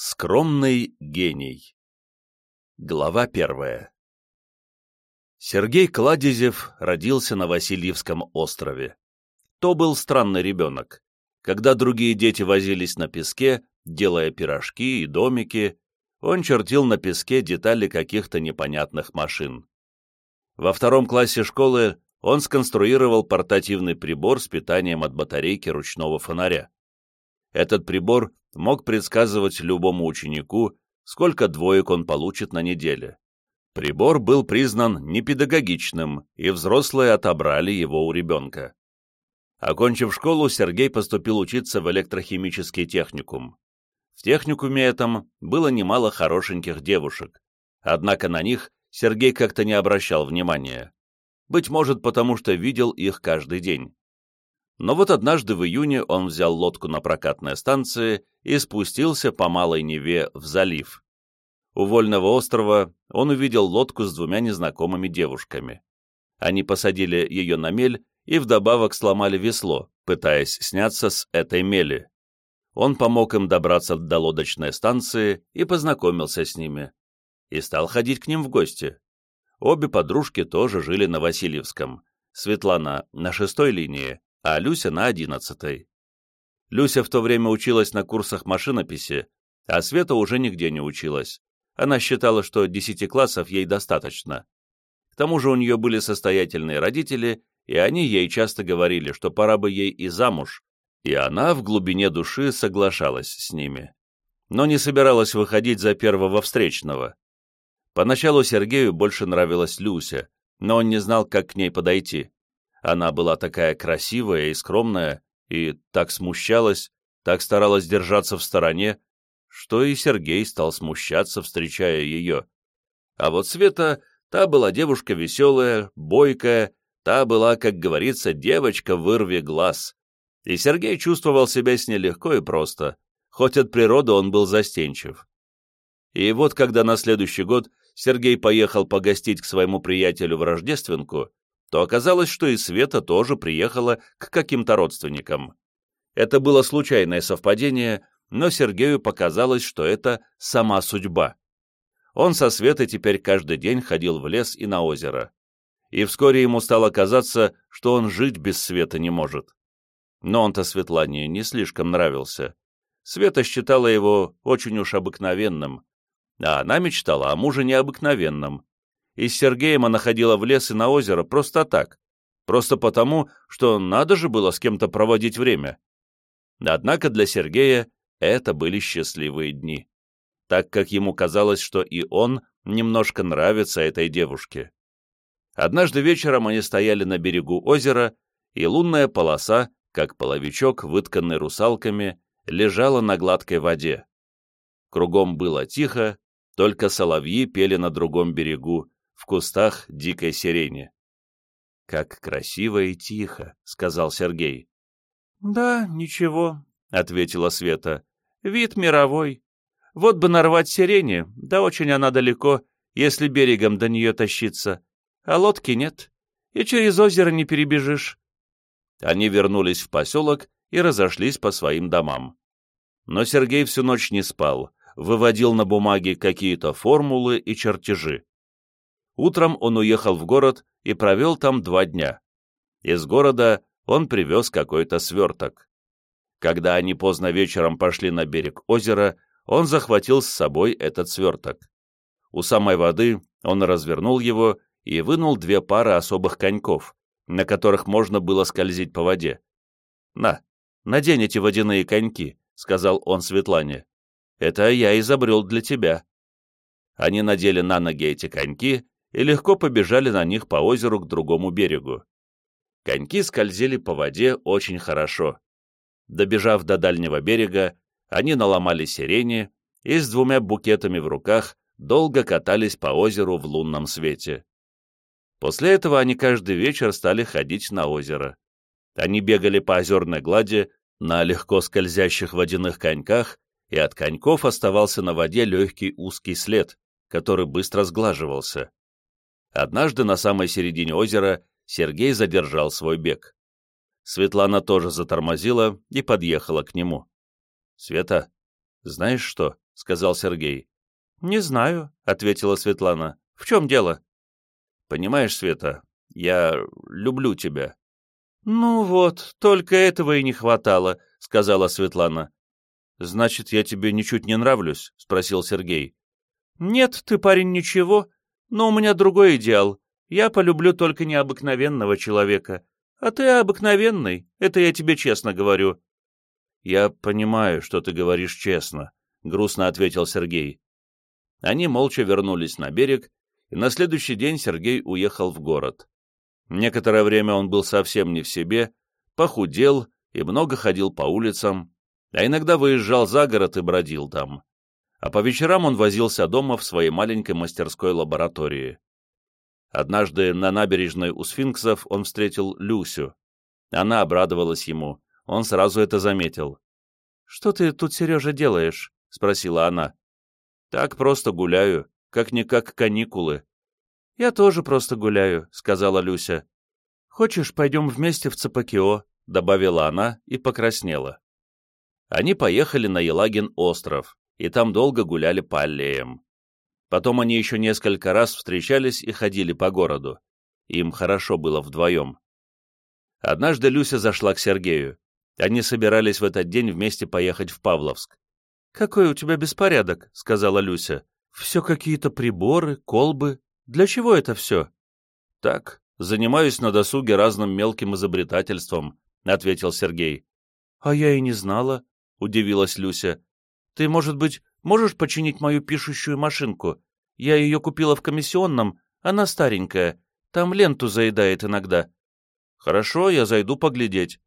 Скромный гений. Глава первая. Сергей Кладезев родился на Васильевском острове. То был странный ребенок. Когда другие дети возились на песке, делая пирожки и домики, он чертил на песке детали каких-то непонятных машин. Во втором классе школы он сконструировал портативный прибор с питанием от батарейки ручного фонаря. Этот прибор мог предсказывать любому ученику, сколько двоек он получит на неделе. Прибор был признан непедагогичным, и взрослые отобрали его у ребенка. Окончив школу, Сергей поступил учиться в электрохимический техникум. В техникуме этом было немало хорошеньких девушек, однако на них Сергей как-то не обращал внимания. Быть может, потому что видел их каждый день. Но вот однажды в июне он взял лодку на прокатной станции и спустился по Малой Неве в залив. У Вольного острова он увидел лодку с двумя незнакомыми девушками. Они посадили ее на мель и вдобавок сломали весло, пытаясь сняться с этой мели. Он помог им добраться до лодочной станции и познакомился с ними. И стал ходить к ним в гости. Обе подружки тоже жили на Васильевском. Светлана на шестой линии, а Люся на одиннадцатой. Люся в то время училась на курсах машинописи, а Света уже нигде не училась. Она считала, что десяти классов ей достаточно. К тому же у нее были состоятельные родители, и они ей часто говорили, что пора бы ей и замуж, и она в глубине души соглашалась с ними. Но не собиралась выходить за первого встречного. Поначалу Сергею больше нравилась Люся, но он не знал, как к ней подойти. Она была такая красивая и скромная, и так смущалась, так старалась держаться в стороне, что и Сергей стал смущаться, встречая ее. А вот Света, та была девушка веселая, бойкая, та была, как говорится, девочка вырви глаз. И Сергей чувствовал себя с ней легко и просто, хоть от природы он был застенчив. И вот когда на следующий год Сергей поехал погостить к своему приятелю в Рождественку, то оказалось, что и Света тоже приехала к каким-то родственникам. Это было случайное совпадение, но Сергею показалось, что это сама судьба. Он со Светой теперь каждый день ходил в лес и на озеро. И вскоре ему стало казаться, что он жить без Света не может. Но он-то Светлане не слишком нравился. Света считала его очень уж обыкновенным, а она мечтала о муже необыкновенном, и с Сергеем она ходила в лес и на озеро просто так, просто потому, что надо же было с кем-то проводить время. Однако для Сергея это были счастливые дни, так как ему казалось, что и он немножко нравится этой девушке. Однажды вечером они стояли на берегу озера, и лунная полоса, как половичок, вытканный русалками, лежала на гладкой воде. Кругом было тихо, только соловьи пели на другом берегу, в кустах дикой сирени. «Как красиво и тихо», — сказал Сергей. «Да, ничего», — ответила Света. «Вид мировой. Вот бы нарвать сирени, да очень она далеко, если берегом до нее тащиться. А лодки нет, и через озеро не перебежишь». Они вернулись в поселок и разошлись по своим домам. Но Сергей всю ночь не спал, выводил на бумаге какие-то формулы и чертежи. Утром он уехал в город и провел там два дня. Из города он привез какой-то сверток. Когда они поздно вечером пошли на берег озера, он захватил с собой этот сверток. У самой воды он развернул его и вынул две пары особых коньков, на которых можно было скользить по воде. «На, надень эти водяные коньки», — сказал он Светлане. «Это я изобрел для тебя». Они надели на ноги эти коньки и легко побежали на них по озеру к другому берегу. Коньки скользили по воде очень хорошо. Добежав до дальнего берега, они наломали сирени и с двумя букетами в руках долго катались по озеру в лунном свете. После этого они каждый вечер стали ходить на озеро. Они бегали по озерной глади на легко скользящих водяных коньках, и от коньков оставался на воде легкий узкий след, который быстро сглаживался. Однажды на самой середине озера Сергей задержал свой бег. Светлана тоже затормозила и подъехала к нему. «Света, знаешь что?» — сказал Сергей. «Не знаю», — ответила Светлана. «В чем дело?» «Понимаешь, Света, я люблю тебя». «Ну вот, только этого и не хватало», — сказала Светлана. «Значит, я тебе ничуть не нравлюсь?» — спросил Сергей. «Нет, ты, парень, ничего, но у меня другой идеал. Я полюблю только необыкновенного человека. А ты обыкновенный, это я тебе честно говорю». «Я понимаю, что ты говоришь честно», — грустно ответил Сергей. Они молча вернулись на берег, и на следующий день Сергей уехал в город. Некоторое время он был совсем не в себе, похудел и много ходил по улицам, а иногда выезжал за город и бродил там. А по вечерам он возился дома в своей маленькой мастерской лаборатории. Однажды на набережной у сфинксов он встретил Люсю. Она обрадовалась ему, он сразу это заметил. «Что ты тут, Сережа, делаешь?» — спросила она. «Так просто гуляю, как-никак каникулы». «Я тоже просто гуляю», — сказала Люся. «Хочешь, пойдем вместе в Цапакио?» — добавила она и покраснела. Они поехали на Елагин остров, и там долго гуляли по аллеям. Потом они еще несколько раз встречались и ходили по городу. Им хорошо было вдвоем. Однажды Люся зашла к Сергею. Они собирались в этот день вместе поехать в Павловск. «Какой у тебя беспорядок», — сказала Люся. «Все какие-то приборы, колбы. Для чего это все?» «Так, занимаюсь на досуге разным мелким изобретательством», — ответил Сергей. «А я и не знала», — удивилась Люся. «Ты, может быть, можешь починить мою пишущую машинку? Я ее купила в комиссионном, она старенькая, там ленту заедает иногда». «Хорошо, я зайду поглядеть».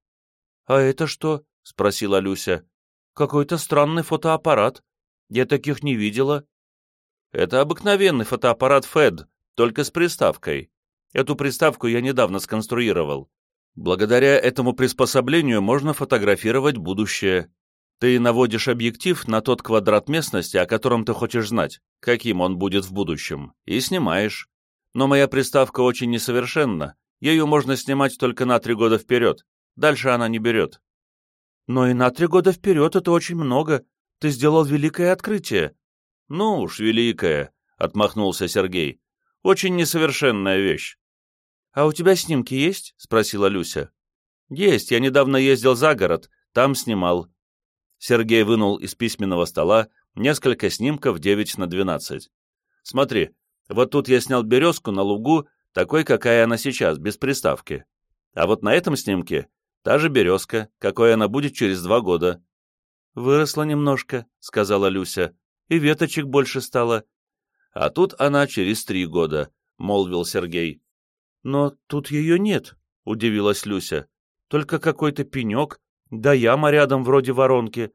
«А это что?» — спросила Люся. «Какой-то странный фотоаппарат. Я таких не видела». «Это обыкновенный фотоаппарат FED, только с приставкой. Эту приставку я недавно сконструировал. Благодаря этому приспособлению можно фотографировать будущее. Ты наводишь объектив на тот квадрат местности, о котором ты хочешь знать, каким он будет в будущем, и снимаешь. Но моя приставка очень несовершенна, ее можно снимать только на три года вперед, дальше она не берет. Но и на три года вперед это очень много, ты сделал великое открытие. Ну уж, великое, отмахнулся Сергей, очень несовершенная вещь. «А у тебя снимки есть?» — спросила Люся. «Есть, я недавно ездил за город, там снимал. Сергей вынул из письменного стола несколько снимков 9 на 12. Смотри, вот тут я снял березку на лугу, такой, какая она сейчас, без приставки. А вот на этом снимке та же березка, какой она будет через два года. «Выросла немножко», — сказала Люся, — «и веточек больше стало». «А тут она через три года», — молвил Сергей. «Но тут ее нет», — удивилась Люся. «Только какой-то пенек, да яма рядом вроде воронки.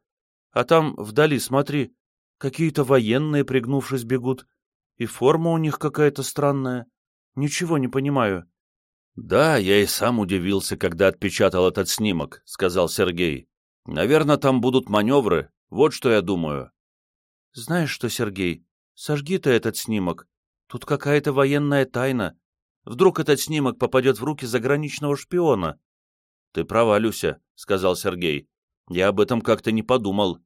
А там вдали, смотри, какие-то военные, пригнувшись, бегут. И форма у них какая-то странная. Ничего не понимаю. «Да, я и сам удивился, когда отпечатал этот снимок», — сказал Сергей. «Наверное, там будут маневры. Вот что я думаю». «Знаешь что, Сергей, сожги ты этот снимок. Тут какая-то военная тайна. Вдруг этот снимок попадет в руки заграничного шпиона?» «Ты права, Люся», — сказал Сергей. «Я об этом как-то не подумал».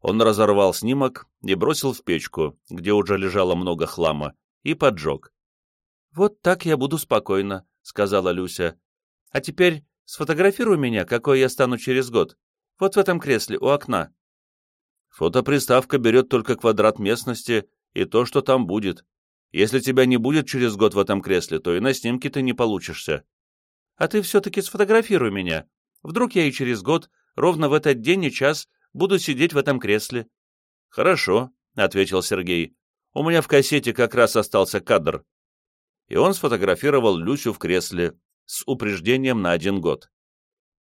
Он разорвал снимок и бросил в печку, где уже лежало много хлама, и поджег. «Вот так я буду спокойно», — сказала Люся. «А теперь сфотографируй меня, какой я стану через год. Вот в этом кресле, у окна». «Фотоприставка берет только квадрат местности и то, что там будет. Если тебя не будет через год в этом кресле, то и на снимке ты не получишься». А ты все-таки сфотографируй меня. Вдруг я и через год, ровно в этот день и час, буду сидеть в этом кресле». «Хорошо», — ответил Сергей. «У меня в кассете как раз остался кадр». И он сфотографировал Люсю в кресле с упреждением на один год.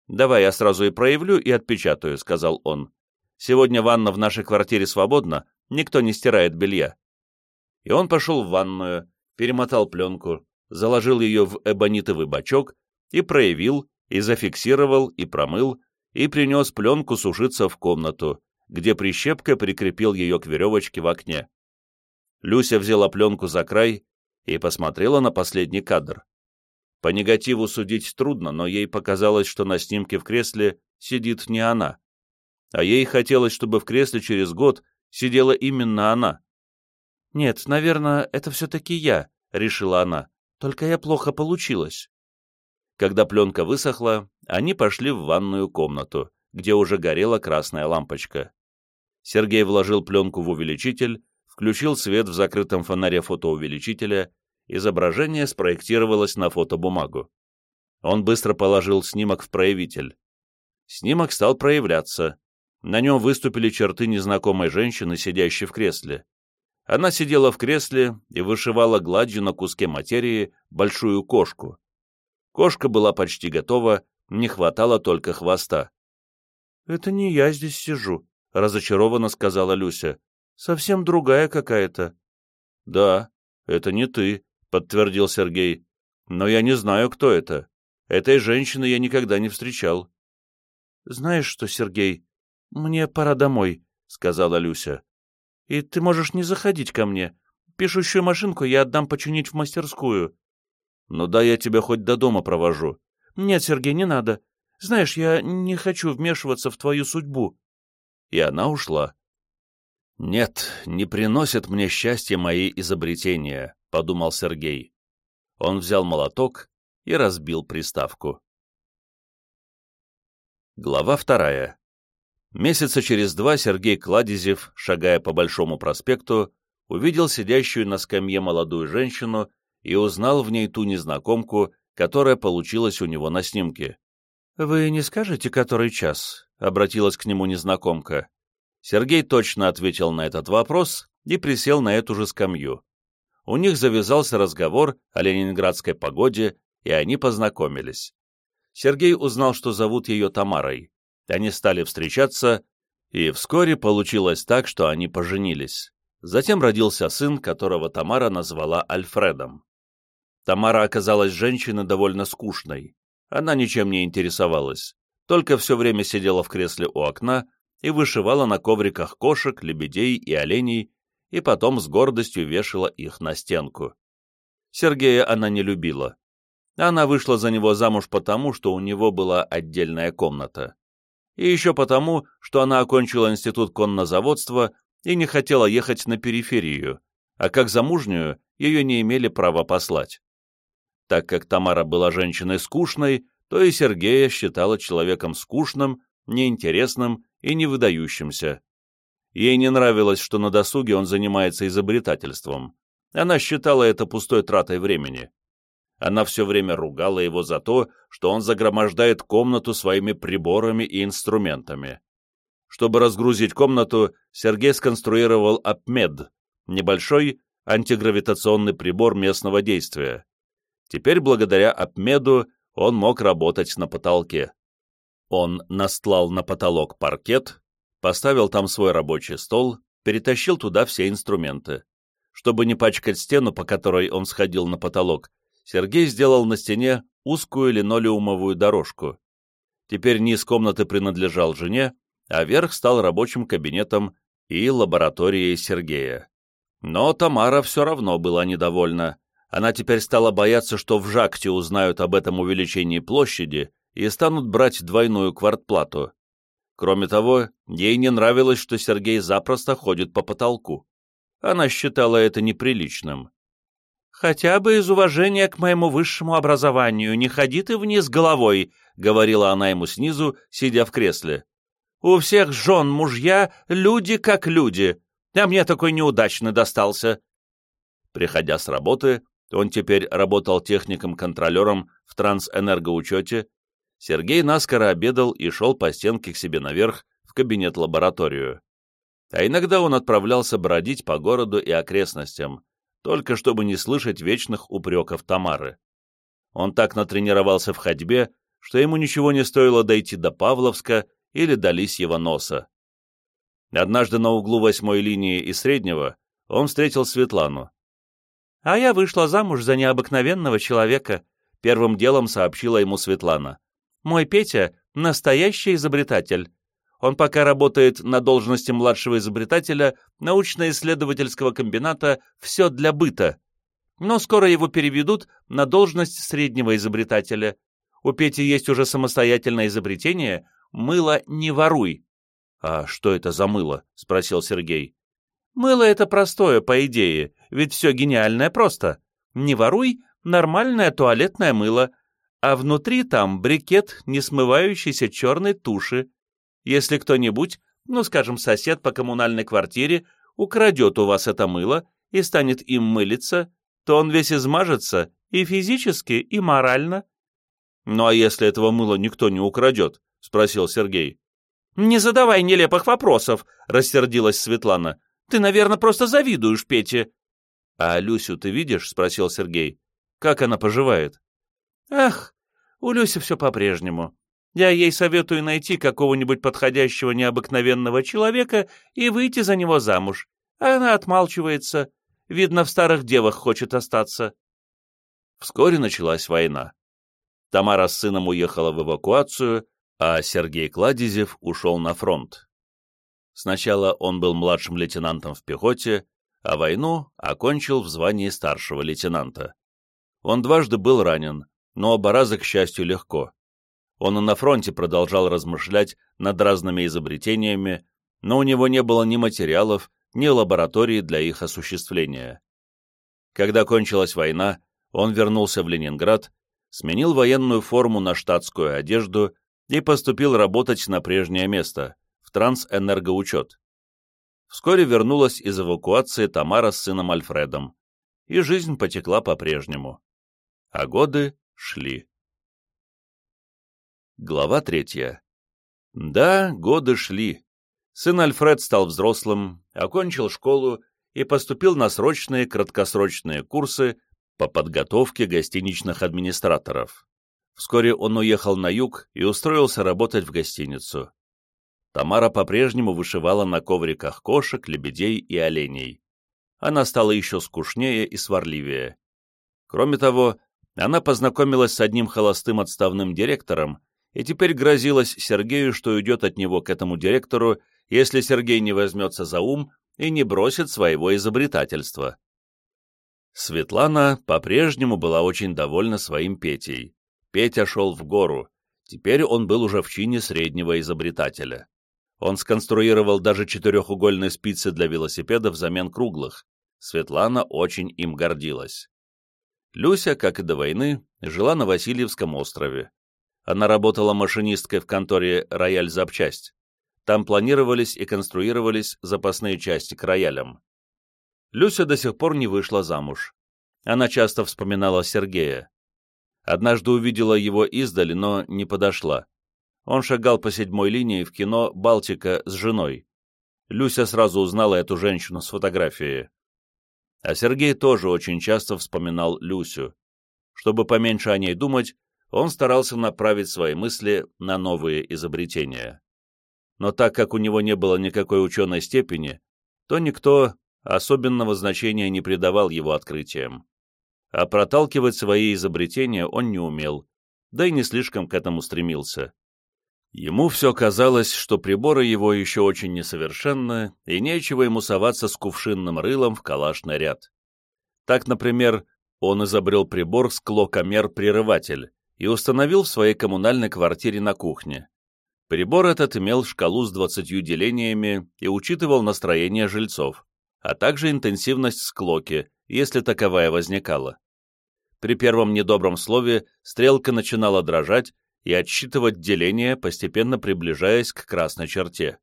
«Давай я сразу и проявлю, и отпечатаю», — сказал он. «Сегодня ванна в нашей квартире свободна, никто не стирает белья». И он пошел в ванную, перемотал пленку, заложил ее в эбонитовый бачок и проявил, и зафиксировал, и промыл, и принес пленку сушиться в комнату, где прищепкой прикрепил ее к веревочке в окне. Люся взяла пленку за край и посмотрела на последний кадр. По негативу судить трудно, но ей показалось, что на снимке в кресле сидит не она. А ей хотелось, чтобы в кресле через год сидела именно она. «Нет, наверное, это все-таки я», — решила она. «Только я плохо получилась». Когда пленка высохла, они пошли в ванную комнату, где уже горела красная лампочка. Сергей вложил пленку в увеличитель, включил свет в закрытом фонаре фотоувеличителя, изображение спроектировалось на фотобумагу. Он быстро положил снимок в проявитель. Снимок стал проявляться. На нем выступили черты незнакомой женщины, сидящей в кресле. Она сидела в кресле и вышивала гладью на куске материи большую кошку. Кошка была почти готова, не хватало только хвоста. «Это не я здесь сижу», — разочарованно сказала Люся. «Совсем другая какая-то». «Да, это не ты», — подтвердил Сергей. «Но я не знаю, кто это. Этой женщины я никогда не встречал». «Знаешь что, Сергей, мне пора домой», — сказала Люся. «И ты можешь не заходить ко мне. Пишущую машинку я отдам починить в мастерскую». «Ну да, я тебя хоть до дома провожу». «Нет, Сергей, не надо. Знаешь, я не хочу вмешиваться в твою судьбу». И она ушла. «Нет, не приносят мне счастья мои изобретения», — подумал Сергей. Он взял молоток и разбил приставку. Глава вторая. Месяца через два Сергей Кладезев, шагая по Большому проспекту, увидел сидящую на скамье молодую женщину и узнал в ней ту незнакомку, которая получилась у него на снимке. «Вы не скажете, который час?» — обратилась к нему незнакомка. Сергей точно ответил на этот вопрос и присел на эту же скамью. У них завязался разговор о ленинградской погоде, и они познакомились. Сергей узнал, что зовут ее Тамарой. Они стали встречаться, и вскоре получилось так, что они поженились. Затем родился сын, которого Тамара назвала Альфредом. Тамара оказалась женщиной довольно скучной. Она ничем не интересовалась, только все время сидела в кресле у окна и вышивала на ковриках кошек, лебедей и оленей, и потом с гордостью вешала их на стенку. Сергея она не любила. Она вышла за него замуж потому, что у него была отдельная комната. И еще потому, что она окончила институт коннозаводства и не хотела ехать на периферию, а как замужнюю ее не имели права послать. Так как Тамара была женщиной скучной, то и Сергея считала человеком скучным, неинтересным и невыдающимся. Ей не нравилось, что на досуге он занимается изобретательством. Она считала это пустой тратой времени. Она все время ругала его за то, что он загромождает комнату своими приборами и инструментами. Чтобы разгрузить комнату, Сергей сконструировал Апмед, небольшой антигравитационный прибор местного действия. Теперь благодаря Апмеду он мог работать на потолке. Он настлал на потолок паркет, поставил там свой рабочий стол, перетащил туда все инструменты. Чтобы не пачкать стену, по которой он сходил на потолок, Сергей сделал на стене узкую линолеумовую дорожку. Теперь низ комнаты принадлежал жене, а верх стал рабочим кабинетом и лабораторией Сергея. Но Тамара все равно была недовольна. Она теперь стала бояться, что в Жакте узнают об этом увеличении площади и станут брать двойную квартплату. Кроме того, ей не нравилось, что Сергей запросто ходит по потолку. Она считала это неприличным. «Хотя бы из уважения к моему высшему образованию не ходи ты вниз головой», — говорила она ему снизу, сидя в кресле. «У всех жен мужья люди как люди, а мне такой неудачный достался». Приходя с работы, он теперь работал техником-контролером в трансэнергоучете, Сергей наскоро обедал и шел по стенке к себе наверх в кабинет-лабораторию. А иногда он отправлялся бродить по городу и окрестностям, только чтобы не слышать вечных упреков Тамары. Он так натренировался в ходьбе, что ему ничего не стоило дойти до Павловска или до Лисьего носа. Однажды на углу восьмой линии и среднего он встретил Светлану. «А я вышла замуж за необыкновенного человека», — первым делом сообщила ему Светлана. «Мой Петя — настоящий изобретатель. Он пока работает на должности младшего изобретателя научно-исследовательского комбината «Все для быта». Но скоро его переведут на должность среднего изобретателя. У Пети есть уже самостоятельное изобретение «Мыло не воруй». «А что это за мыло?» — спросил Сергей. Мыло это простое, по идее, ведь все гениальное просто. Не воруй, нормальное туалетное мыло, а внутри там брикет несмывающейся черной туши. Если кто-нибудь, ну, скажем, сосед по коммунальной квартире, украдет у вас это мыло и станет им мылиться, то он весь измажется и физически, и морально. «Ну а если этого мыла никто не украдет?» — спросил Сергей. «Не задавай нелепых вопросов», — рассердилась Светлана. «Ты, наверное, просто завидуешь Пете». «А Люсю ты видишь?» — спросил Сергей. «Как она поживает?» «Ах, у Люси все по-прежнему. Я ей советую найти какого-нибудь подходящего необыкновенного человека и выйти за него замуж. А она отмалчивается. Видно, в старых девах хочет остаться». Вскоре началась война. Тамара с сыном уехала в эвакуацию, а Сергей Кладезев ушел на фронт. Сначала он был младшим лейтенантом в пехоте, а войну окончил в звании старшего лейтенанта. Он дважды был ранен, но оба раза, к счастью, легко. Он и на фронте продолжал размышлять над разными изобретениями, но у него не было ни материалов, ни лаборатории для их осуществления. Когда кончилась война, он вернулся в Ленинград, сменил военную форму на штатскую одежду и поступил работать на прежнее место, трансэнергоучет. Вскоре вернулась из эвакуации Тамара с сыном Альфредом, и жизнь потекла по-прежнему. А годы шли. Глава третья. Да, годы шли. Сын Альфред стал взрослым, окончил школу и поступил на срочные краткосрочные курсы по подготовке гостиничных администраторов. Вскоре он уехал на юг и устроился работать в гостиницу. Тамара по-прежнему вышивала на ковриках кошек, лебедей и оленей. Она стала еще скучнее и сварливее. Кроме того, она познакомилась с одним холостым отставным директором и теперь грозилась Сергею, что уйдет от него к этому директору, если Сергей не возьмется за ум и не бросит своего изобретательства. Светлана по-прежнему была очень довольна своим Петей. Петя шел в гору. Теперь он был уже в чине среднего изобретателя. Он сконструировал даже четырехугольные спицы для велосипеда взамен круглых. Светлана очень им гордилась. Люся, как и до войны, жила на Васильевском острове. Она работала машинисткой в конторе «Рояль Запчасть». Там планировались и конструировались запасные части к роялям. Люся до сих пор не вышла замуж. Она часто вспоминала Сергея. Однажды увидела его издали, но не подошла. Он шагал по седьмой линии в кино «Балтика» с женой. Люся сразу узнала эту женщину с фотографии. А Сергей тоже очень часто вспоминал Люсю. Чтобы поменьше о ней думать, он старался направить свои мысли на новые изобретения. Но так как у него не было никакой ученой степени, то никто особенного значения не придавал его открытиям а проталкивать свои изобретения он не умел, да и не слишком к этому стремился. Ему все казалось, что приборы его еще очень несовершенны, и нечего ему соваться с кувшинным рылом в калашный ряд. Так, например, он изобрел прибор склокомер-прерыватель и установил в своей коммунальной квартире на кухне. Прибор этот имел шкалу с 20 делениями и учитывал настроение жильцов, а также интенсивность склоки, если таковая возникала. При первом недобром слове стрелка начинала дрожать и отсчитывать деление, постепенно приближаясь к красной черте.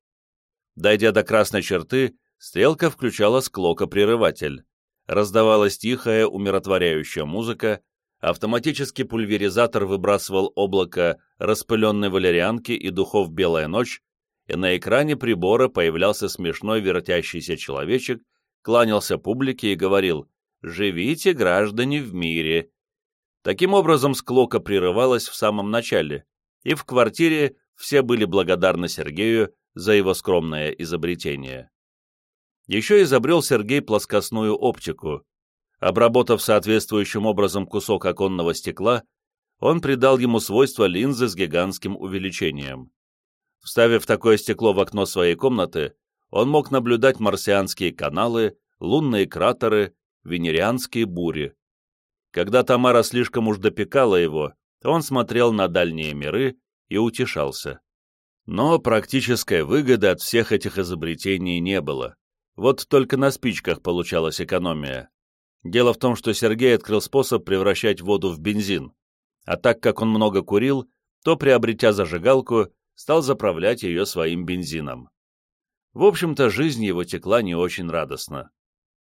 Дойдя до красной черты, стрелка включала склокопрерыватель. Раздавалась тихая, умиротворяющая музыка, автоматический пульверизатор выбрасывал облако распыленной валерьянки и духов «Белая ночь», и на экране прибора появлялся смешной вертящийся человечек, кланялся публике и говорил «Живите, граждане, в мире». Таким образом, склока прерывалась в самом начале, и в квартире все были благодарны Сергею за его скромное изобретение. Еще изобрел Сергей плоскостную оптику. Обработав соответствующим образом кусок оконного стекла, он придал ему свойства линзы с гигантским увеличением. Вставив такое стекло в окно своей комнаты, он мог наблюдать марсианские каналы, лунные кратеры венерианские бури. Когда Тамара слишком уж допекала его, он смотрел на дальние миры и утешался. Но практической выгоды от всех этих изобретений не было. Вот только на спичках получалась экономия. Дело в том, что Сергей открыл способ превращать воду в бензин, а так как он много курил, то, приобретя зажигалку, стал заправлять ее своим бензином. В общем-то, жизнь его текла не очень радостно.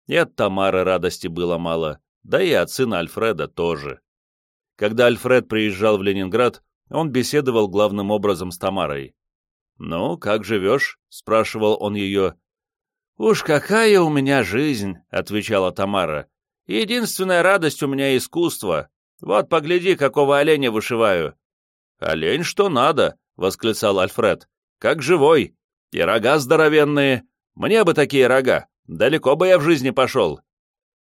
И от Тамары радости было мало, да и от сына Альфреда тоже. Когда Альфред приезжал в Ленинград, он беседовал главным образом с Тамарой. «Ну, как живешь?» — спрашивал он ее. «Уж какая у меня жизнь!» — отвечала Тамара. «Единственная радость у меня — искусство. Вот, погляди, какого оленя вышиваю». «Олень что надо!» — восклицал Альфред. «Как живой! И рога здоровенные! Мне бы такие рога! Далеко бы я в жизни пошел!»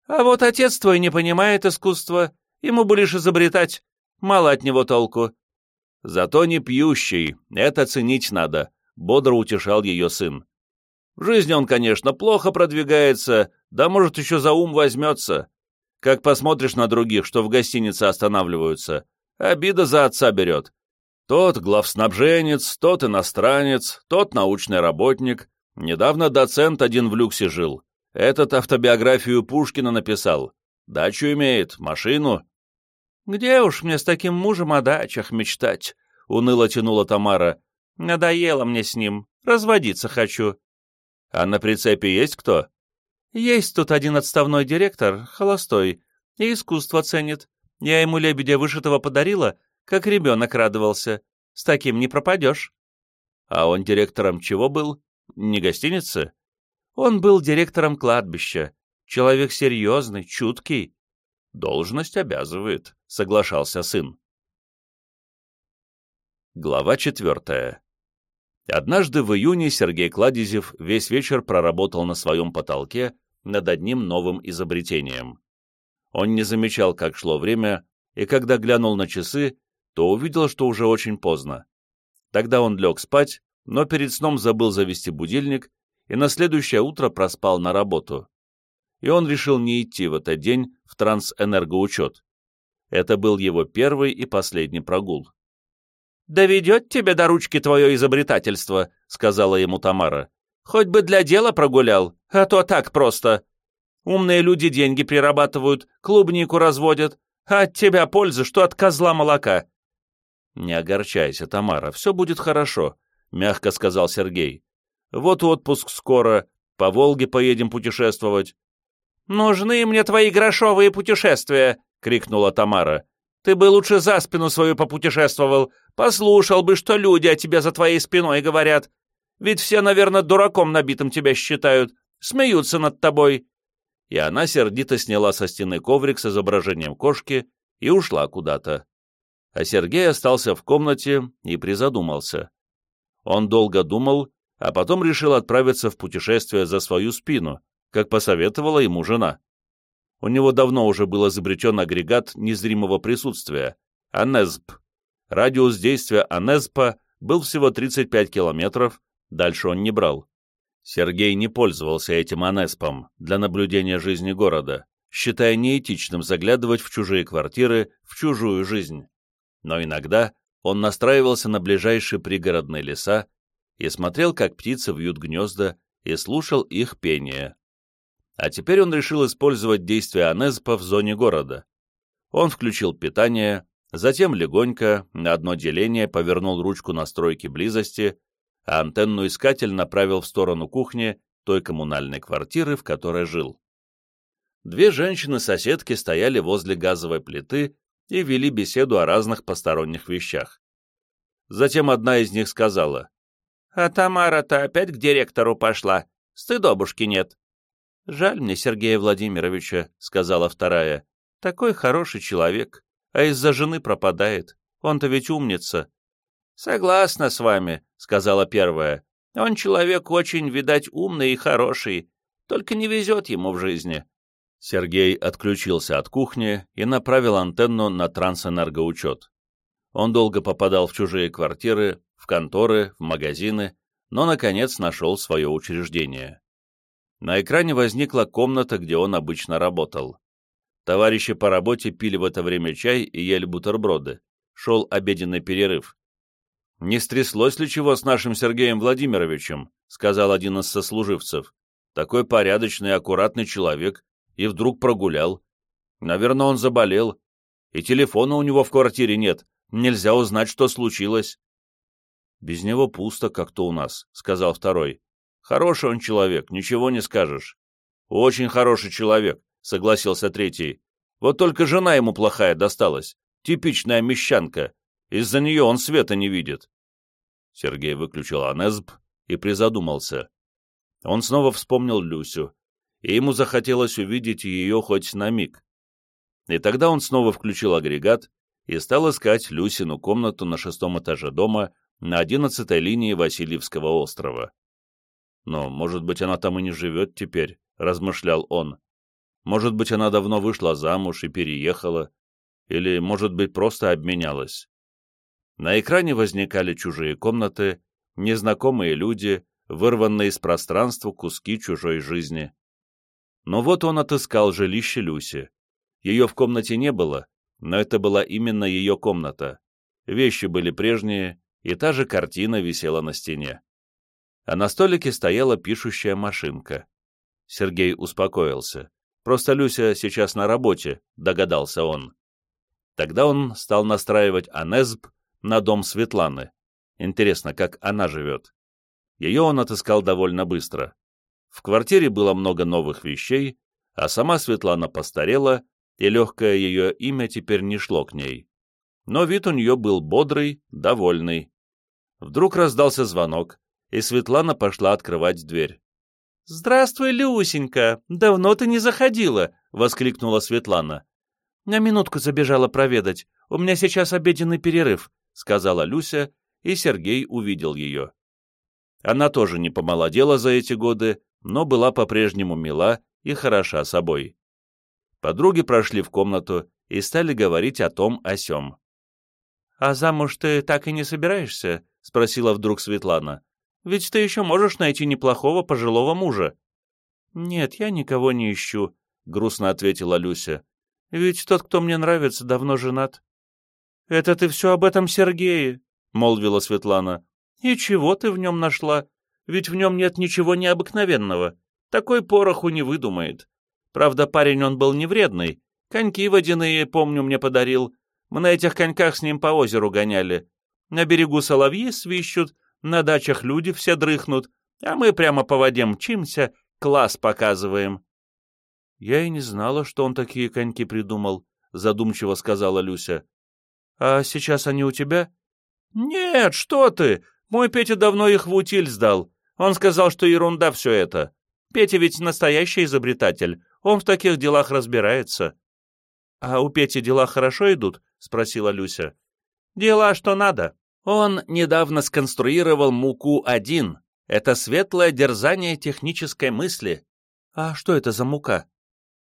«А вот отец твой не понимает искусства, ему бы лишь изобретать. Мало от него толку. Зато не пьющий, это ценить надо, бодро утешал ее сын. В жизни он, конечно, плохо продвигается, да может еще за ум возьмется. Как посмотришь на других, что в гостинице останавливаются, обида за отца берет. Тот главснабженец, тот иностранец, тот научный работник. Недавно доцент один в люксе жил. Этот автобиографию Пушкина написал. Дачу имеет, машину, «Где уж мне с таким мужем о дачах мечтать?» — уныло тянула Тамара. «Надоело мне с ним. Разводиться хочу». «А на прицепе есть кто?» «Есть тут один отставной директор, холостой, и искусство ценит. Я ему лебедя вышитого подарила, как ребенок радовался. С таким не пропадешь». «А он директором чего был? Не гостиницы?» «Он был директором кладбища. Человек серьезный, чуткий. Должность обязывает, соглашался сын. Глава четвертая. Однажды в июне Сергей Кладезев весь вечер проработал на своем потолке над одним новым изобретением. Он не замечал, как шло время, и когда глянул на часы, то увидел, что уже очень поздно. Тогда он лег спать, но перед сном забыл завести будильник и на следующее утро проспал на работу и он решил не идти в этот день в трансэнергоучет. Это был его первый и последний прогул. «Доведет тебе до ручки твое изобретательство», — сказала ему Тамара. «Хоть бы для дела прогулял, а то так просто. Умные люди деньги прирабатывают, клубнику разводят, а от тебя пользы, что от козла молока». «Не огорчайся, Тамара, все будет хорошо», — мягко сказал Сергей. «Вот отпуск скоро, по Волге поедем путешествовать. «Нужны мне твои грошовые путешествия!» — крикнула Тамара. «Ты бы лучше за спину свою попутешествовал, послушал бы, что люди о тебе за твоей спиной говорят. Ведь все, наверное, дураком набитым тебя считают, смеются над тобой». И она сердито сняла со стены коврик с изображением кошки и ушла куда-то. А Сергей остался в комнате и призадумался. Он долго думал, а потом решил отправиться в путешествие за свою спину, как посоветовала ему жена. У него давно уже был изобретен агрегат незримого присутствия – АНЕСП. Радиус действия АНЕСПа был всего 35 километров, дальше он не брал. Сергей не пользовался этим АНЕСПом для наблюдения жизни города, считая неэтичным заглядывать в чужие квартиры, в чужую жизнь. Но иногда он настраивался на ближайшие пригородные леса и смотрел, как птицы вьют гнезда, и слушал их пение. А теперь он решил использовать действие Анезпа в зоне города. Он включил питание, затем легонько, на одно деление, повернул ручку настройки близости, а антенну искатель направил в сторону кухни той коммунальной квартиры, в которой жил. Две женщины-соседки стояли возле газовой плиты и вели беседу о разных посторонних вещах. Затем одна из них сказала, «А Тамара-то опять к директору пошла, стыдобушки нет». «Жаль мне Сергея Владимировича», — сказала вторая. «Такой хороший человек, а из-за жены пропадает. Он-то ведь умница». «Согласна с вами», — сказала первая. «Он человек очень, видать, умный и хороший, только не везет ему в жизни». Сергей отключился от кухни и направил антенну на трансэнергоучет. Он долго попадал в чужие квартиры, в конторы, в магазины, но, наконец, нашел свое учреждение. На экране возникла комната, где он обычно работал. Товарищи по работе пили в это время чай и ели бутерброды. Шел обеденный перерыв. «Не стряслось ли чего с нашим Сергеем Владимировичем?» — сказал один из сослуживцев. Такой порядочный аккуратный человек, и вдруг прогулял. Наверное, он заболел. И телефона у него в квартире нет. Нельзя узнать, что случилось. Без него пусто как-то у нас, — сказал второй. Хороший он человек, ничего не скажешь. Очень хороший человек, — согласился третий. Вот только жена ему плохая досталась. Типичная мещанка. Из-за нее он света не видит. Сергей выключил Анезб и призадумался. Он снова вспомнил Люсю, и ему захотелось увидеть ее хоть на миг. И тогда он снова включил агрегат и стал искать Люсину комнату на шестом этаже дома на одиннадцатой линии Васильевского острова. «Но, может быть, она там и не живет теперь», — размышлял он. «Может быть, она давно вышла замуж и переехала, или, может быть, просто обменялась». На экране возникали чужие комнаты, незнакомые люди, вырванные из пространства куски чужой жизни. Но вот он отыскал жилище Люси. Ее в комнате не было, но это была именно ее комната. Вещи были прежние, и та же картина висела на стене. А на столике стояла пишущая машинка. Сергей успокоился. Просто Люся сейчас на работе, догадался он. Тогда он стал настраивать Анезб на дом Светланы. Интересно, как она живет. Ее он отыскал довольно быстро. В квартире было много новых вещей, а сама Светлана постарела, и легкое ее имя теперь не шло к ней. Но вид у нее был бодрый, довольный. Вдруг раздался звонок, и Светлана пошла открывать дверь. «Здравствуй, Люсенька! Давно ты не заходила!» — воскликнула Светлана. «На минутку забежала проведать. У меня сейчас обеденный перерыв», — сказала Люся, и Сергей увидел ее. Она тоже не помолодела за эти годы, но была по-прежнему мила и хороша собой. Подруги прошли в комнату и стали говорить о том о сём. «А замуж ты так и не собираешься?» — спросила вдруг Светлана. «Ведь ты еще можешь найти неплохого пожилого мужа». «Нет, я никого не ищу», — грустно ответила Люся. «Ведь тот, кто мне нравится, давно женат». «Это ты все об этом Сергее», — молвила Светлана. «И чего ты в нем нашла? Ведь в нем нет ничего необыкновенного. Такой пороху не выдумает. Правда, парень он был невредный. Коньки водяные, помню, мне подарил. Мы на этих коньках с ним по озеру гоняли. На берегу соловьи свищут, на дачах люди все дрыхнут, а мы прямо по воде мчимся, класс показываем». «Я и не знала, что он такие коньки придумал», — задумчиво сказала Люся. «А сейчас они у тебя?» «Нет, что ты! Мой Петя давно их в утиль сдал. Он сказал, что ерунда все это. Петя ведь настоящий изобретатель, он в таких делах разбирается». «А у Пети дела хорошо идут?» — спросила Люся. «Дела что надо. Он недавно сконструировал муку-1. Это светлое дерзание технической мысли». «А что это за мука?»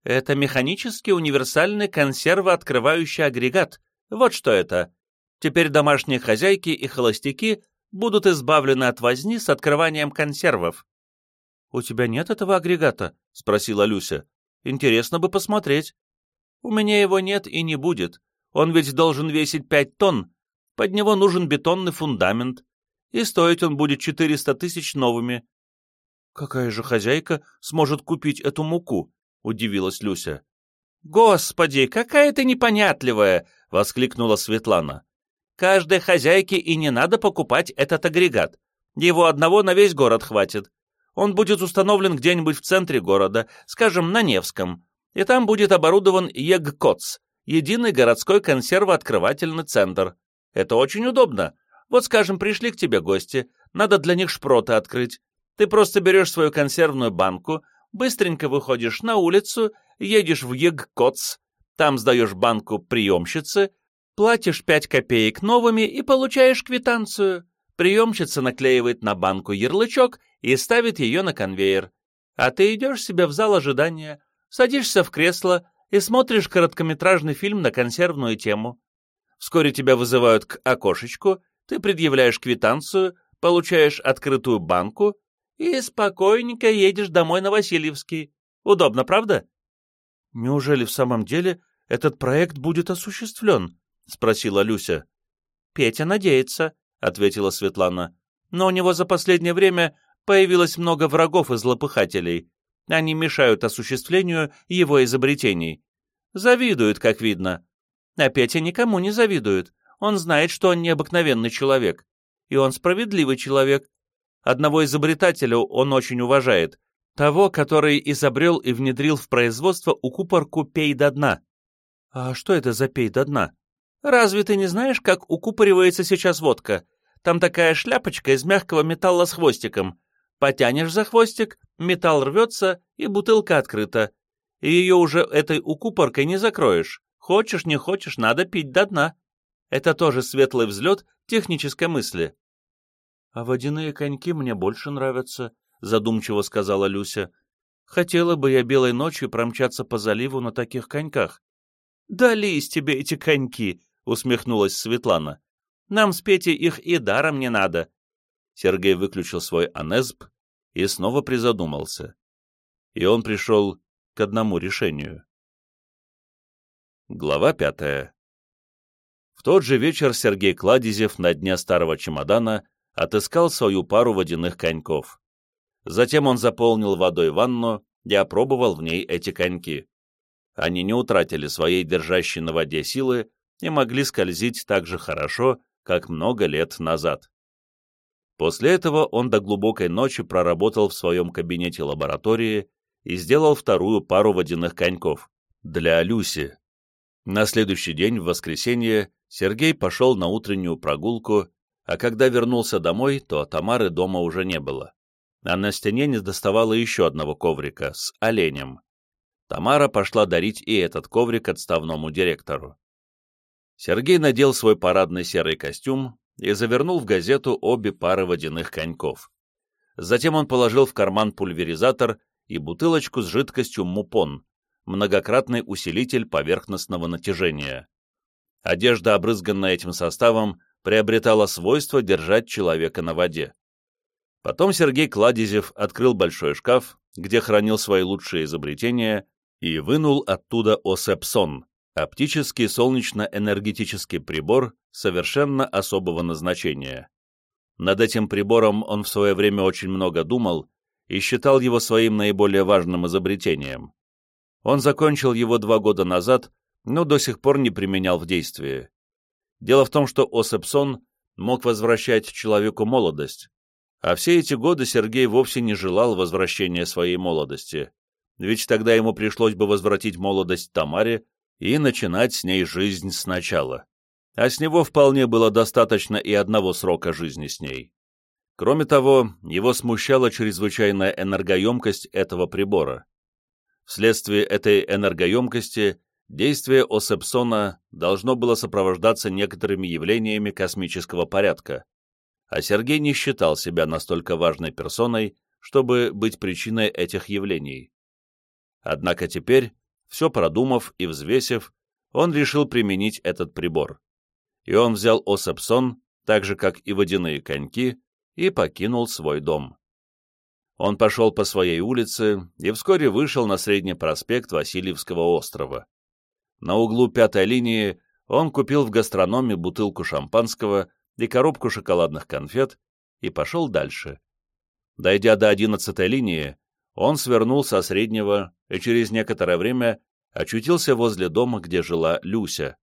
«Это механический универсальный консервооткрывающий агрегат. Вот что это. Теперь домашние хозяйки и холостяки будут избавлены от возни с открыванием консервов. — У тебя нет этого агрегата? — спросила Люся. — Интересно бы посмотреть. — У меня его нет и не будет. Он ведь должен весить пять тонн. Под него нужен бетонный фундамент. И стоить он будет четыреста тысяч новыми. — Какая же хозяйка сможет купить эту муку? — удивилась Люся. — Господи, какая ты непонятливая! — воскликнула Светлана. Каждой хозяйке и не надо покупать этот агрегат. Его одного на весь город хватит. Он будет установлен где-нибудь в центре города, скажем, на Невском, и там будет оборудован ЕГКОЦ, единый городской консервооткрывательный центр. Это очень удобно. Вот, скажем, пришли к тебе гости, надо для них шпроты открыть. Ты просто берешь свою консервную банку, быстренько выходишь на улицу, едешь в ЕГКОЦ, там сдаешь банку приемщице, Платишь пять копеек новыми и получаешь квитанцию. Приемщица наклеивает на банку ярлычок и ставит ее на конвейер. А ты идешь себе в зал ожидания, садишься в кресло и смотришь короткометражный фильм на консервную тему. Вскоре тебя вызывают к окошечку, ты предъявляешь квитанцию, получаешь открытую банку и спокойненько едешь домой на Васильевский. Удобно, правда? Неужели в самом деле этот проект будет осуществлен? — спросила Люся. «Петя надеется», — ответила Светлана. «Но у него за последнее время появилось много врагов и злопыхателей. Они мешают осуществлению его изобретений. Завидуют, как видно. А Петя никому не завидует. Он знает, что он необыкновенный человек. И он справедливый человек. Одного изобретателя он очень уважает. Того, который изобрел и внедрил в производство укупорку «пей до дна». А что это за «пей до дна»? Разве ты не знаешь, как укупоривается сейчас водка? Там такая шляпочка из мягкого металла с хвостиком. Потянешь за хвостик, металл рвется, и бутылка открыта. И ее уже этой укупоркой не закроешь. Хочешь, не хочешь, надо пить до дна. Это тоже светлый взлет технической мысли. — А водяные коньки мне больше нравятся, — задумчиво сказала Люся. — Хотела бы я белой ночью промчаться по заливу на таких коньках. — Дались тебе эти коньки, — усмехнулась Светлана. — Нам с Петей их и даром не надо. Сергей выключил свой анезб и снова призадумался. И он пришел к одному решению. Глава пятая. В тот же вечер Сергей Кладезев на дне старого чемодана отыскал свою пару водяных коньков. Затем он заполнил водой ванну и опробовал в ней эти коньки. Они не утратили своей держащей на воде силы и могли скользить так же хорошо, как много лет назад. После этого он до глубокой ночи проработал в своем кабинете лаборатории и сделал вторую пару водяных коньков для Люси, на следующий день, в воскресенье, Сергей пошел на утреннюю прогулку, а когда вернулся домой, то Тамары дома уже не было. А на стене не доставало еще одного коврика с оленем. Тамара пошла дарить и этот коврик отставному директору. Сергей надел свой парадный серый костюм и завернул в газету обе пары водяных коньков. Затем он положил в карман пульверизатор и бутылочку с жидкостью мупон, многократный усилитель поверхностного натяжения. Одежда, обрызганная этим составом, приобретала свойство держать человека на воде. Потом Сергей Кладезев открыл большой шкаф, где хранил свои лучшие изобретения, и вынул оттуда Осепсон, оптический солнечно-энергетический прибор совершенно особого назначения. Над этим прибором он в свое время очень много думал и считал его своим наиболее важным изобретением. Он закончил его два года назад, но до сих пор не применял в действии. Дело в том, что Осепсон мог возвращать человеку молодость, а все эти годы Сергей вовсе не желал возвращения своей молодости, ведь тогда ему пришлось бы возвратить молодость Тамаре и начинать с ней жизнь сначала. А с него вполне было достаточно и одного срока жизни с ней. Кроме того, его смущала чрезвычайная энергоемкость этого прибора. Вследствие этой энергоемкости действие Осепсона должно было сопровождаться некоторыми явлениями космического порядка, а Сергей не считал себя настолько важной персоной, чтобы быть причиной этих явлений. Однако теперь, все продумав и взвесив, он решил применить этот прибор. И он взял Осепсон, так же, как и водяные коньки, и покинул свой дом. Он пошел по своей улице и вскоре вышел на средний проспект Васильевского острова. На углу пятой линии он купил в гастрономе бутылку шампанского и коробку шоколадных конфет и пошел дальше. Дойдя до одиннадцатой линии, он свернул со среднего и через некоторое время очутился возле дома, где жила Люся.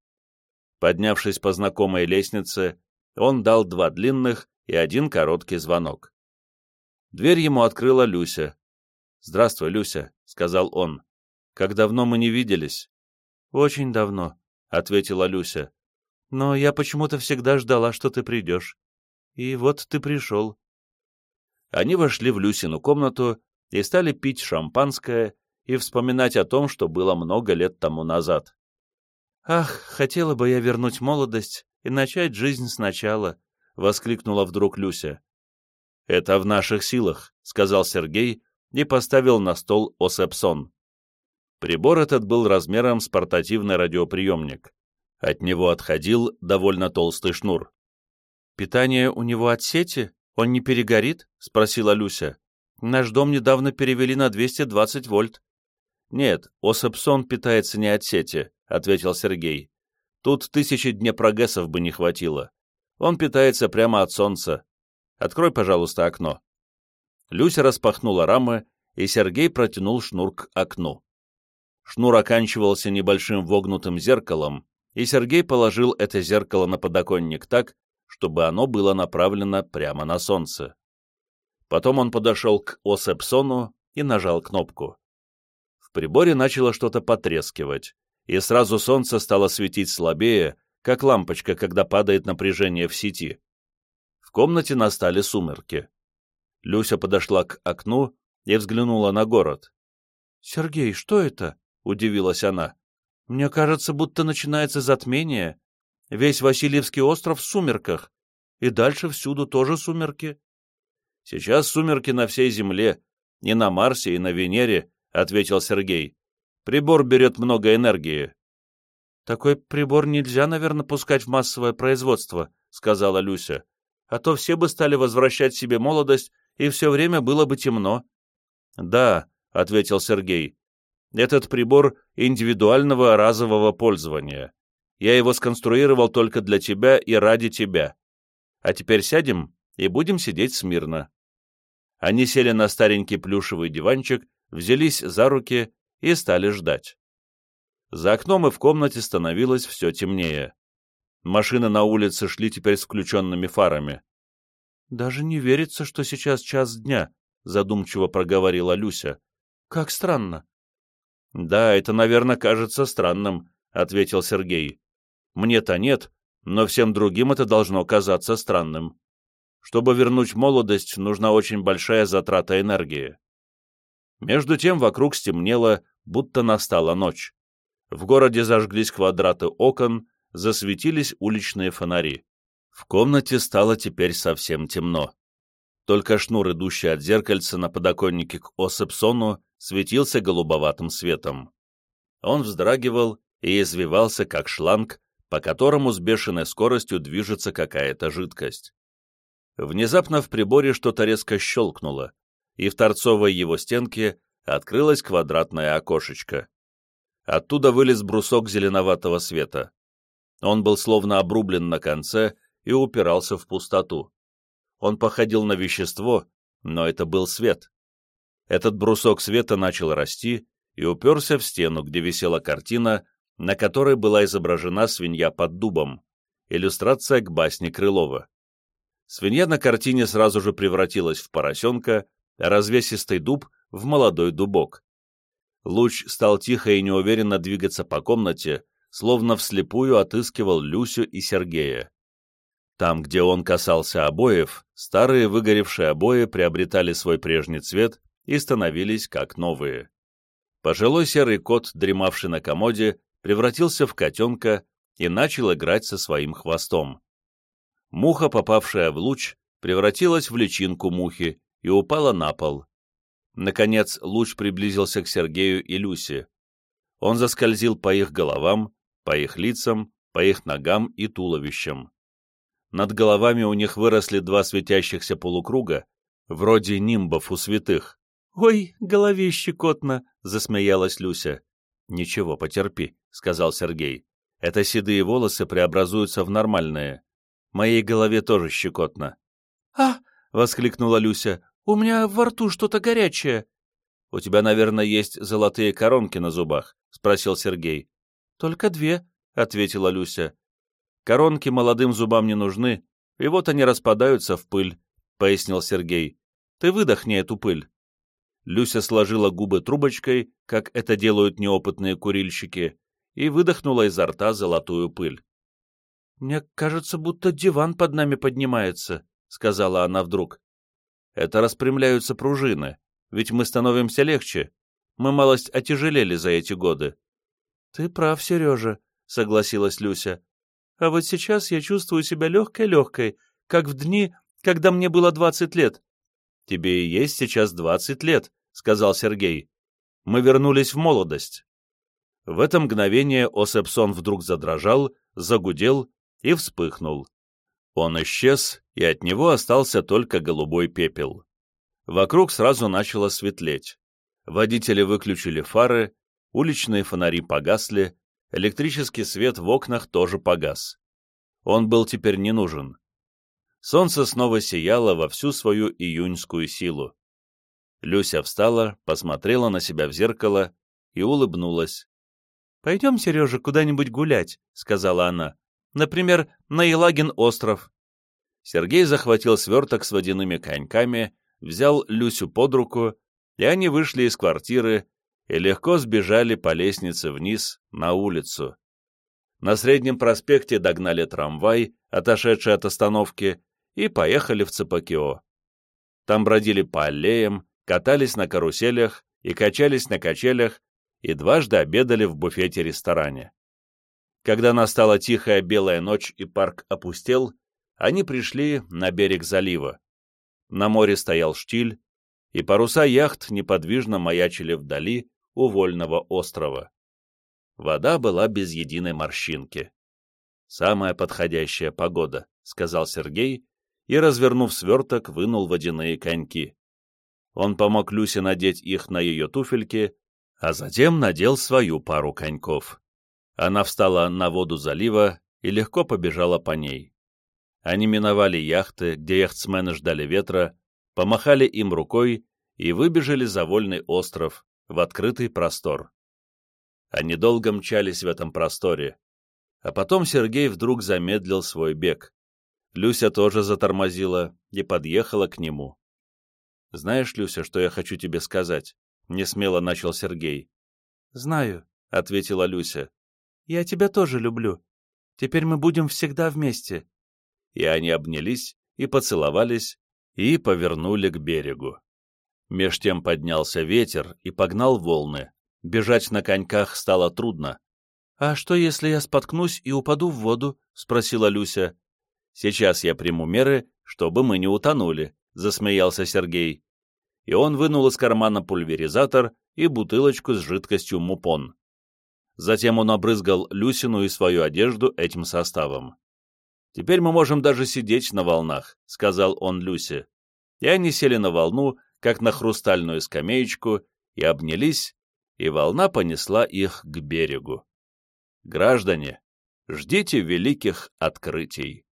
Поднявшись по знакомой лестнице, он дал два длинных и один короткий звонок. Дверь ему открыла Люся. «Здравствуй, Люся», — сказал он. «Как давно мы не виделись?» «Очень давно», — ответила Люся. «Но я почему-то всегда ждала, что ты придешь. И вот ты пришел». Они вошли в Люсину комнату и стали пить шампанское и вспоминать о том, что было много лет тому назад. «Ах, хотела бы я вернуть молодость и начать жизнь сначала», — воскликнула вдруг Люся. «Это в наших силах», — сказал Сергей и поставил на стол Осепсон. Прибор этот был размером с портативный радиоприемник. От него отходил довольно толстый шнур. «Питание у него от сети? Он не перегорит?» — спросила Люся. «Наш дом недавно перевели на 220 вольт». «Нет, Осепсон питается не от сети», — ответил Сергей. «Тут тысячи днепрогэсов бы не хватило. Он питается прямо от солнца. Открой, пожалуйста, окно». Люся распахнула рамы, и Сергей протянул шнур к окну. Шнур оканчивался небольшим вогнутым зеркалом, и Сергей положил это зеркало на подоконник так, чтобы оно было направлено прямо на солнце. Потом он подошел к Осепсону и нажал кнопку. В приборе начало что-то потрескивать, и сразу солнце стало светить слабее, как лампочка, когда падает напряжение в сети. В комнате настали сумерки. Люся подошла к окну и взглянула на город. «Сергей, что это?» — удивилась она. «Мне кажется, будто начинается затмение. Весь Васильевский остров в сумерках, и дальше всюду тоже сумерки». «Сейчас сумерки на всей Земле, и на Марсе, и на Венере», — ответил Сергей. «Прибор берет много энергии». «Такой прибор нельзя, наверное, пускать в массовое производство», — сказала Люся. «А то все бы стали возвращать себе молодость, и все время было бы темно». «Да», — ответил Сергей. «Этот прибор индивидуального разового пользования. Я его сконструировал только для тебя и ради тебя. А теперь сядем и будем сидеть смирно». Они сели на старенький плюшевый диванчик, взялись за руки и стали ждать. За окном и в комнате становилось все темнее. Машины на улице шли теперь с включенными фарами. «Даже не верится, что сейчас час дня», — задумчиво проговорила Люся. «Как странно». «Да, это, наверное, кажется странным», — ответил Сергей. «Мне-то нет, но всем другим это должно казаться странным. Чтобы вернуть молодость, нужна очень большая затрата энергии». Между тем вокруг стемнело, будто настала ночь. В городе зажглись квадраты окон, засветились уличные фонари. В комнате стало теперь совсем темно. Только шнур, идущий от зеркальца на подоконнике к Осепсону, светился голубоватым светом. Он вздрагивал и извивался, как шланг, по которому с бешеной скоростью движется какая-то жидкость. Внезапно в приборе что-то резко щелкнуло, и в торцовой его стенке открылось квадратное окошечко. Оттуда вылез брусок зеленоватого света. Он был словно обрублен на конце и упирался в пустоту. Он походил на вещество, но это был свет. Этот брусок света начал расти и уперся в стену, где висела картина, на которой была изображена свинья под дубом, иллюстрация к басне Крылова. Свинья на картине сразу же превратилась в поросенка, а развесистый дуб — в молодой дубок. Луч стал тихо и неуверенно двигаться по комнате, словно вслепую отыскивал Люсю и Сергея. Там, где он касался обоев, старые выгоревшие обои приобретали свой прежний цвет и становились как новые. Пожилой серый кот, дремавший на комоде, превратился в котенка и начал играть со своим хвостом. Муха, попавшая в луч, превратилась в личинку мухи и упала на пол. Наконец, луч приблизился к Сергею и Люсе. Он заскользил по их головам, по их лицам, по их ногам и туловищам. Над головами у них выросли два светящихся полукруга, вроде нимбов у святых. «Ой, голове щекотно!» — засмеялась Люся. «Ничего, потерпи», — сказал Сергей. «Это седые волосы преобразуются в нормальные. Моей голове тоже щекотно». «А!» — воскликнула Люся. «У меня во рту что-то горячее». «У тебя, наверное, есть золотые коронки на зубах?» — спросил Сергей. «Только две», — ответила Люся. «Коронки молодым зубам не нужны, и вот они распадаются в пыль», — пояснил Сергей. «Ты выдохни эту пыль». Люся сложила губы трубочкой, как это делают неопытные курильщики, и выдохнула изо рта золотую пыль. «Мне кажется, будто диван под нами поднимается», — сказала она вдруг. Это распрямляются пружины, ведь мы становимся легче. Мы малость отяжелели за эти годы. — Ты прав, Сережа, — согласилась Люся. — А вот сейчас я чувствую себя легкой-легкой, как в дни, когда мне было двадцать лет. — Тебе и есть сейчас двадцать лет, — сказал Сергей. Мы вернулись в молодость. В это мгновение Осепсон вдруг задрожал, загудел и вспыхнул. Он исчез, и от него остался только голубой пепел. Вокруг сразу начало светлеть. Водители выключили фары, уличные фонари погасли, электрический свет в окнах тоже погас. Он был теперь не нужен. Солнце снова сияло во всю свою июньскую силу. Люся встала, посмотрела на себя в зеркало и улыбнулась. «Пойдем, Сережа, куда-нибудь гулять», — сказала она. «Например, на Елагин остров». Сергей захватил сверток с водяными коньками, взял Люсю под руку, и они вышли из квартиры и легко сбежали по лестнице вниз, на улицу. На Среднем проспекте догнали трамвай, отошедший от остановки, и поехали в Цепакио. Там бродили по аллеям, катались на каруселях и качались на качелях, и дважды обедали в буфете-ресторане. Когда настала тихая белая ночь и парк опустел, они пришли на берег залива. На море стоял штиль, и паруса яхт неподвижно маячили вдали у вольного острова. Вода была без единой морщинки. «Самая подходящая погода», — сказал Сергей, и, развернув сверток, вынул водяные коньки. Он помог Люсе надеть их на ее туфельки, а затем надел свою пару коньков. Она встала на воду залива и легко побежала по ней. Они миновали яхты, где яхтсмены ждали ветра, помахали им рукой и выбежали за вольный остров, в открытый простор. Они долго мчались в этом просторе, а потом Сергей вдруг замедлил свой бег. Люся тоже затормозила и подъехала к нему. «Знаешь, Люся, что я хочу тебе сказать?» — несмело начал Сергей. «Знаю», — ответила Люся. «Я тебя тоже люблю. Теперь мы будем всегда вместе». И они обнялись и поцеловались, и повернули к берегу. Меж тем поднялся ветер и погнал волны. Бежать на коньках стало трудно. «А что, если я споткнусь и упаду в воду?» — спросила Люся. «Сейчас я приму меры, чтобы мы не утонули», — засмеялся Сергей и он вынул из кармана пульверизатор и бутылочку с жидкостью мупон. Затем он обрызгал Люсину и свою одежду этим составом. «Теперь мы можем даже сидеть на волнах», — сказал он Люсе. И они сели на волну, как на хрустальную скамеечку, и обнялись, и волна понесла их к берегу. Граждане, ждите великих открытий.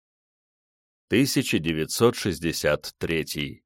1963